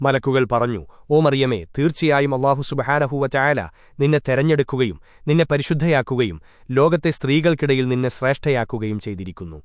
മലക്കുകൾ പറഞ്ഞു ഓ മറിയമേ തീർച്ചയായും അള്ളാഹു സുബഹാനഹൂവ ചായാല നിന്നെ തെരഞ്ഞെടുക്കുകയും നിന്നെ പരിശുദ്ധയാക്കുകയും ലോകത്തെ സ്ത്രീകൾക്കിടയിൽ നിന്നെ ശ്രേഷ്ഠയാക്കുകയും ചെയ്തിരിക്കുന്നു.